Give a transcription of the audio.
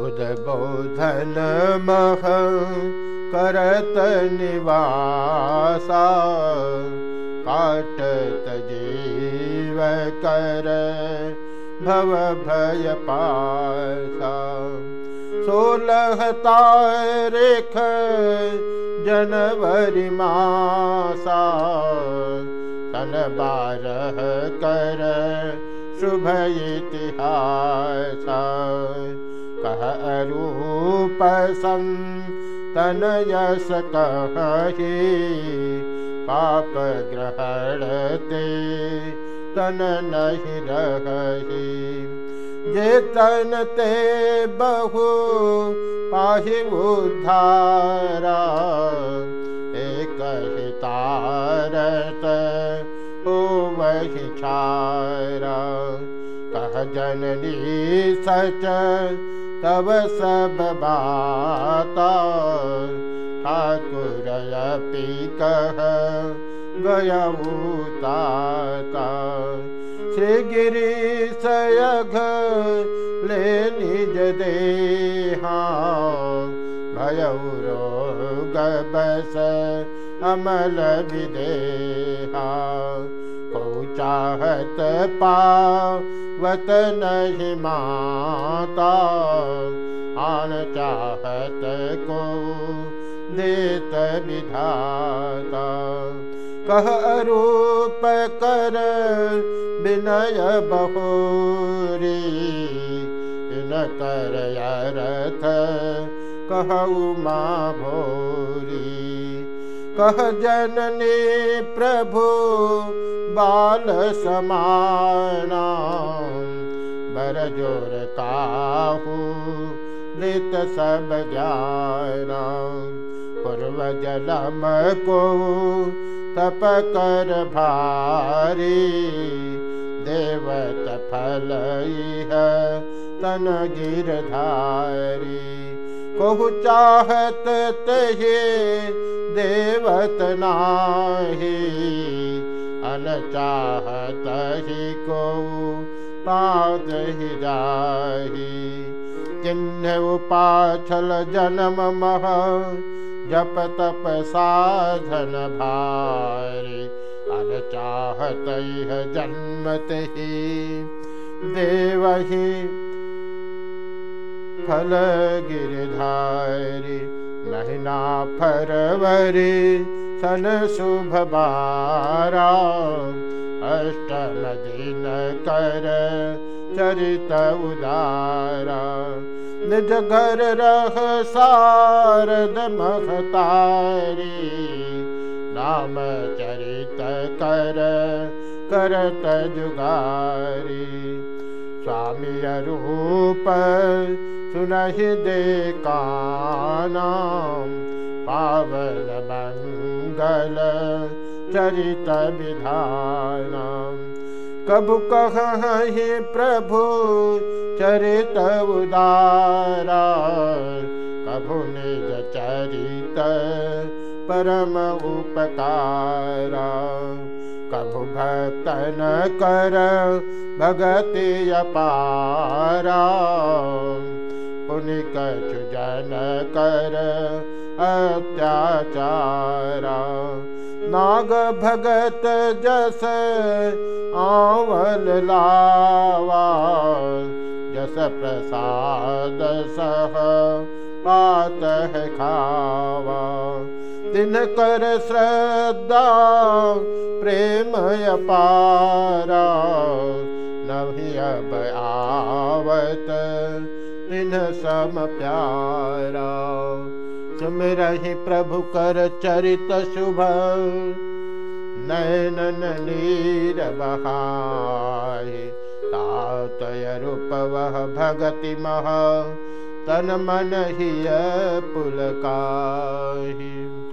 उद्बोधन मह करत निवासा काटत जीव कर भव भय पासा। सोलह तारीख जनवरी मासा सन बारह कर शुभ इतिहास कह अरूप सं तन यस कही पाप ग्रहणते तन नहीं रही जे तन ते बहु पाहि उद्धारा एक हितारत हो वही छारा कह जननी सच तब सब बाता। ठाकुर अपि कह गयऊता गिरीशयघ ले निज देहा। भयऊ रोग बस अमल विदेहा चाहत पावत नहीं माता। आन चाहत को देत विधाता कह रूप कर विनय बहोरी। न कर अरथ कहु माँ भोरी कह जननी प्रभु बाल समाना। बर जोर काहू मृत सब ज्ञाना पूर्व जलम को तप कर भारी। देवत फल तन गिरधारी कहु चाहत तहे देवत नाही। अन चाहत ही को पाद ही जाही। किन्ह उपाछल जन्म मह, जप तप साधन भारी। अन चाहत जन्मत ही देवही फल गिरधारी महीना फरवरी सन शुभ बारा। अष्टम दिन कर चरित उदारा। निज घर रह सारद महतारी नाम चरित कर करत जुगारी। स्वामी रूप सुनहि दे कानाम पावन मंगल चरित विधान कबु कहि प्रभु चरित उदारा कभु निज चरित परम उपकारा। कभु भक्तन कर भगति अपारा कछु जन कर अत्याचारा। नाग भगत जस आवल लावा, जस प्रसाद सह पात है खावा। दिन कर श्रद्धा प्रेम अपारा, नभी अब आवत दिन सम प्यारा। तुम रही प्रभु कर चरित शुभ। नयन नीर बहाय तातय रूप वह भगति महा। तन मन ही पुलकाही।